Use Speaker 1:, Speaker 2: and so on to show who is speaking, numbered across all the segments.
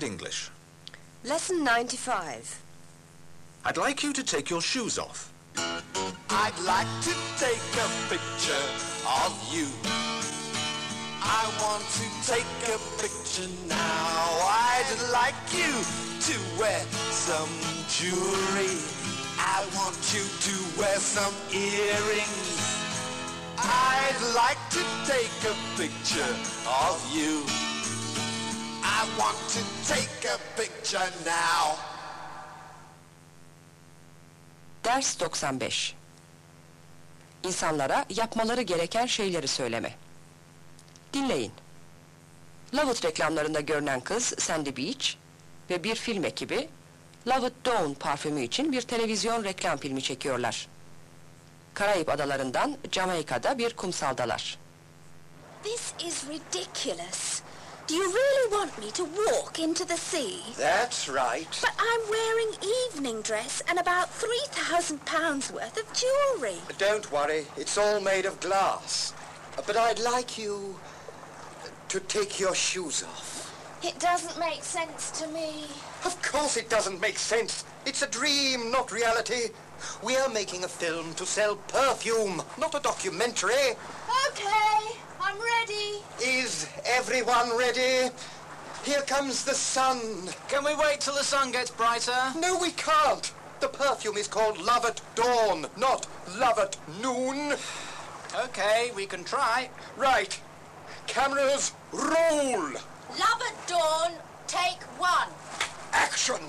Speaker 1: English.
Speaker 2: Lesson 95.
Speaker 1: I'd like you to take your shoes off.
Speaker 3: I'd like to take a picture of you. I want to take a picture now. I'd like you to wear some jewelry. I want you to wear some earrings. I'd like to take a picture of you. I want to take a picture now.
Speaker 4: Ders 95 İnsanlara yapmaları gereken şeyleri söyleme. Dinleyin. Lovett reklamlarında görünen kız Sandy Beach ve bir film ekibi Lovett Dawn parfümü için bir televizyon reklam filmi çekiyorlar. Karayip adalarından Jamaika'da bir kumsaldalar.
Speaker 5: This is ridiculous. Do you really want me to walk into the sea?
Speaker 6: That's right.
Speaker 5: But I'm wearing evening dress and about £3,000 worth of jewellery.
Speaker 6: Don't worry, it's all made of glass. But I'd like you to take your shoes off.
Speaker 5: It doesn't make sense to me.
Speaker 6: Of course it doesn't make sense. It's a dream, not reality. We're making a film to sell perfume, not a documentary.
Speaker 5: Okay, I'm ready.
Speaker 6: Is everyone ready? Here comes the sun.
Speaker 7: Can we wait till the sun gets brighter?
Speaker 6: No, we can't. The perfume is called Love at Dawn, not Love at Noon.
Speaker 7: Okay, we can try.
Speaker 6: Right. Cameras, roll.
Speaker 5: Love at dawn, take one.
Speaker 6: Action.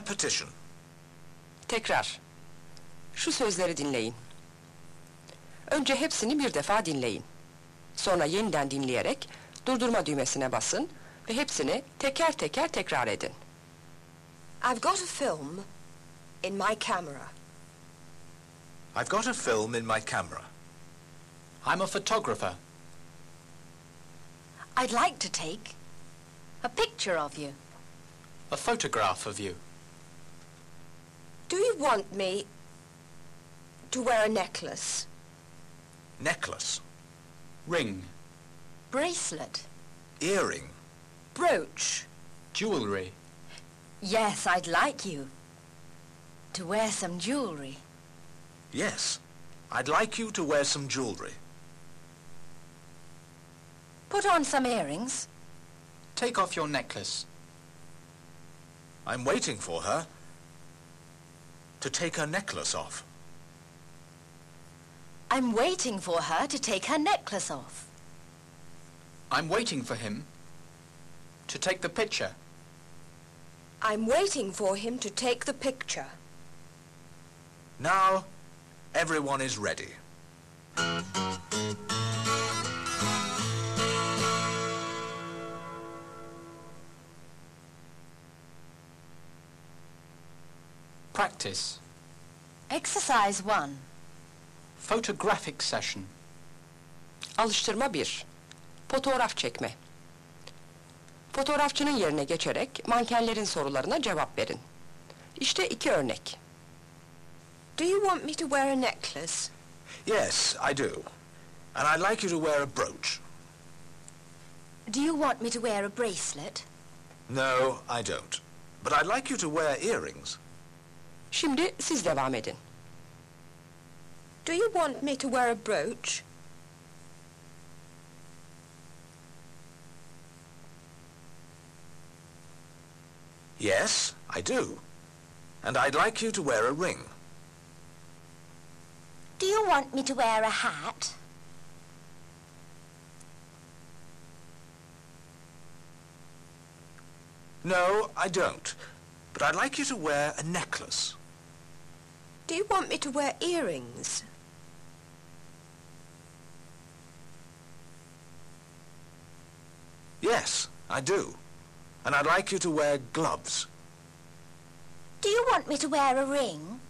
Speaker 1: Repetition.
Speaker 4: Tekrar. Şu sözleri dinleyin. Önce hepsini bir defa dinleyin. Sonra yeniden dinleyerek durdurma düğmesine basın ve hepsini teker teker tekrar edin.
Speaker 2: I've got a film in my camera.
Speaker 1: I've got a film in my camera.
Speaker 7: I'm a photographer.
Speaker 8: I'd like to take a picture of you.
Speaker 7: A photograph of you.
Speaker 2: Do you want me to wear a necklace?
Speaker 1: Necklace.
Speaker 7: Ring.
Speaker 8: Bracelet.
Speaker 1: Earring.
Speaker 2: Brooch?
Speaker 7: Jewellery.
Speaker 8: Yes, I'd like you to wear some jewellery.
Speaker 1: Yes. I'd like you to wear some jewellery.
Speaker 8: Put on some earrings.
Speaker 7: Take off your necklace.
Speaker 1: I'm waiting for her to take her necklace off.
Speaker 8: I'm waiting for her to take her necklace off.
Speaker 7: I'm waiting for him to take the picture.
Speaker 2: I'm waiting for him to take the picture.
Speaker 1: Now, everyone is ready.
Speaker 7: Practice.
Speaker 8: Exercise 1.
Speaker 7: Photographic session.
Speaker 4: Alıştırma 1. Fotoğraf çekme. Fotoğrafçının yerine geçerek mankenlerin sorularına cevap verin. İşte iki örnek.
Speaker 2: Do you want me to wear a necklace?
Speaker 1: Yes, I do. And I'd like you to wear a brooch.
Speaker 8: Do you want me to wear a bracelet?
Speaker 1: No, I don't. But I'd like you to wear earrings.
Speaker 4: Şimdi siz devam edin.
Speaker 2: Do you want me to wear a brooch?
Speaker 1: Yes, I do. And I'd like you to wear a ring.
Speaker 5: Do you want me to wear a hat?
Speaker 1: No, I don't. But I'd like you to wear a necklace.
Speaker 2: Do you want me to wear earrings?
Speaker 1: Yes, I do. And I'd like you to wear gloves.
Speaker 5: Do you want me to wear a ring?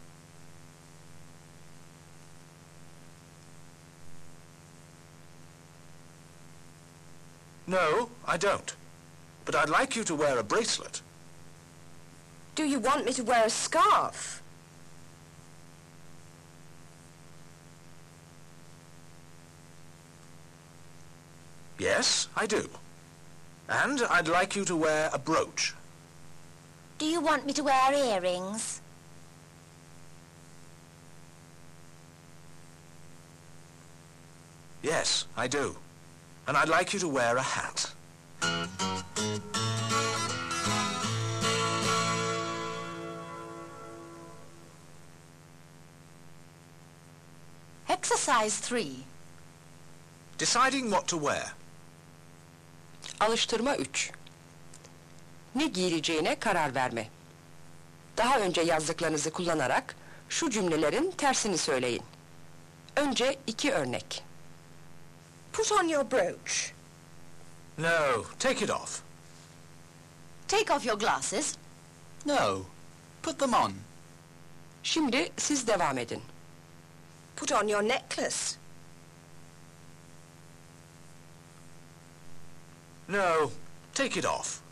Speaker 1: No, I don't. But I'd like you to wear a bracelet.
Speaker 2: Do you want me to wear a scarf?
Speaker 1: Yes, I do. And I'd like you to wear a brooch.
Speaker 5: Do you want me to wear earrings?
Speaker 1: Yes, I do. And I'd like you to wear a hat.
Speaker 8: Exercise 3.
Speaker 1: Deciding what to wear.
Speaker 4: Alıştırma 3. Ne giyileceğine karar verme. Daha önce yazdıklarınızı kullanarak şu cümlelerin tersini söyleyin. Önce iki örnek.
Speaker 2: Put on your brooch.
Speaker 1: No, take it off.
Speaker 8: Take off your glasses.
Speaker 7: No. Put them on.
Speaker 4: Şimdi siz devam edin.
Speaker 2: Put on your necklace.
Speaker 1: No, take it off.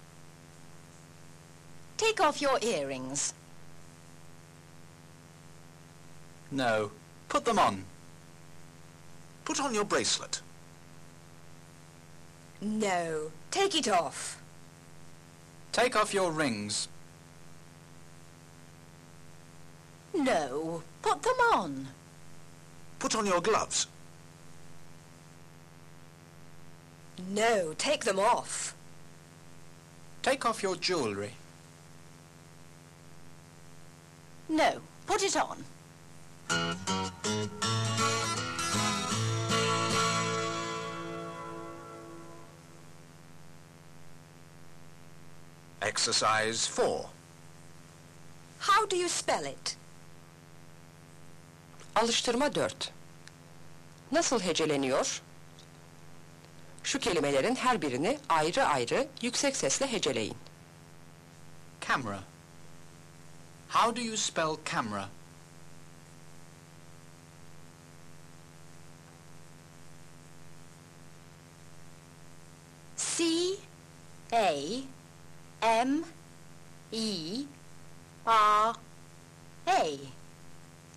Speaker 8: Take off your earrings.
Speaker 7: No. Put them on.
Speaker 1: Put on your bracelet.
Speaker 2: No, take it off.
Speaker 7: Take off your rings.
Speaker 8: No, put them on.
Speaker 1: Put on your gloves.
Speaker 2: No, take them off.
Speaker 7: Take off your jewellery.
Speaker 8: No, put it on.
Speaker 1: Exercise 4.
Speaker 2: How do you spell it?
Speaker 4: Alıştırma 4. Nasıl heceleniyor? Şu kelimelerin her birini ayrı ayrı yüksek sesle heceleyin.
Speaker 7: Camera. How do you spell camera?
Speaker 8: C A M E R A.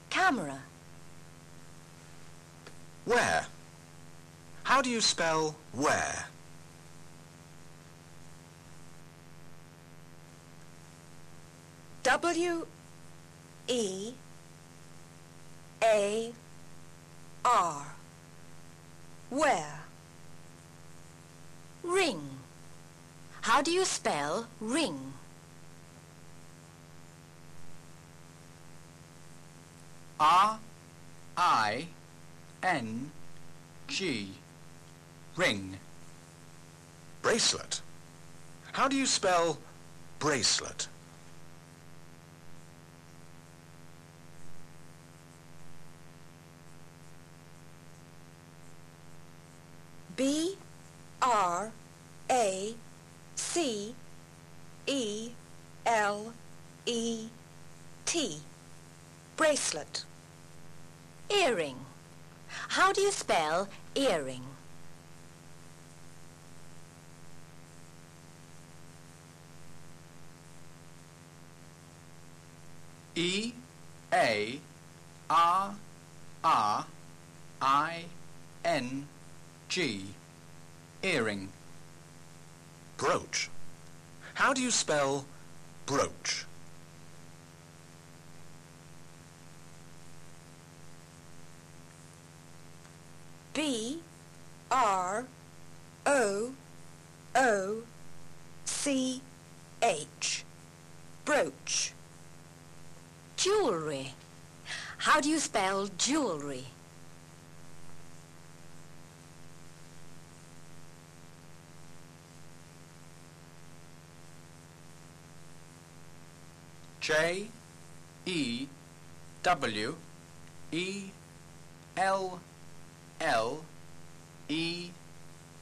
Speaker 8: Camera.
Speaker 1: Where? How do you spell wear?
Speaker 2: W E A R. Wear?
Speaker 8: Ring. How do you spell ring?
Speaker 7: R I N G. Ring.
Speaker 1: Bracelet. How do you spell bracelet?
Speaker 2: B R A C E L E T. Bracelet.
Speaker 8: Earring. How do you spell earring?
Speaker 7: E A R R I N G. Earring.
Speaker 1: Brooch. How do you spell brooch?
Speaker 2: B R O O C H. Brooch.
Speaker 8: Jewelry. How do you spell jewelry?
Speaker 7: J E W E L L E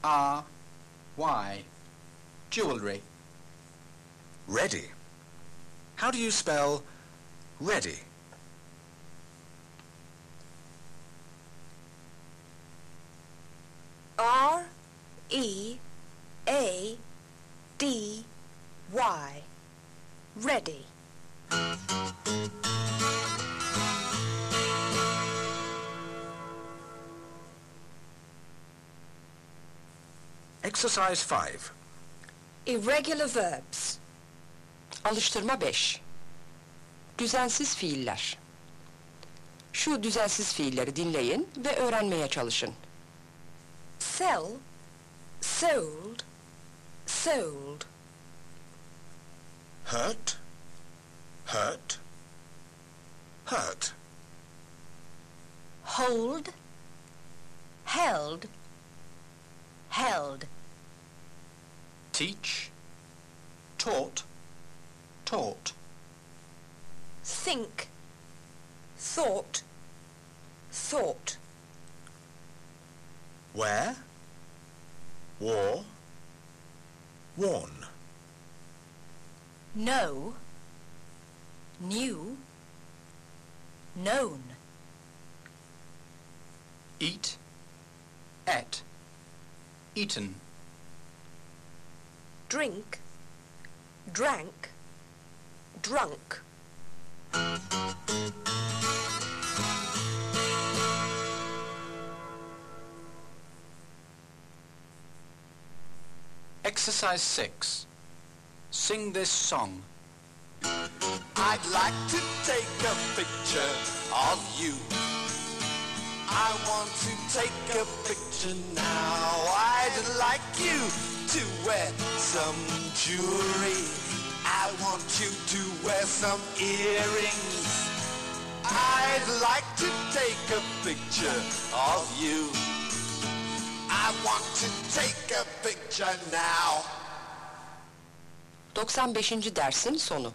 Speaker 7: R Y. Jewelry.
Speaker 1: Ready. How do you spell ready?
Speaker 2: R E A D Y. Ready.
Speaker 1: Exercise 5.
Speaker 2: Irregular verbs.
Speaker 4: Alıştırma 5. Düzensiz fiiller. Şu düzensiz fiilleri dinleyin ve öğrenmeye çalışın.
Speaker 2: Sell, sold, sold.
Speaker 1: Hurt, hurt, hurt.
Speaker 8: Hold. Held. Held.
Speaker 7: Teach. Taught. Taught.
Speaker 2: Think, thought, thought.
Speaker 1: Wear, wore, worn.
Speaker 8: Know. Knew. Known.
Speaker 7: Eat. Ate. Eaten.
Speaker 2: Drink, drank, drunk.
Speaker 7: Exercise 6. Sing this song.
Speaker 3: I'd like to take a picture of you. I want to take a picture now. I'd like you to wear some jewelry. I want you to wear some earrings. I'd like to take a picture of you.
Speaker 4: 95. dersin sonu.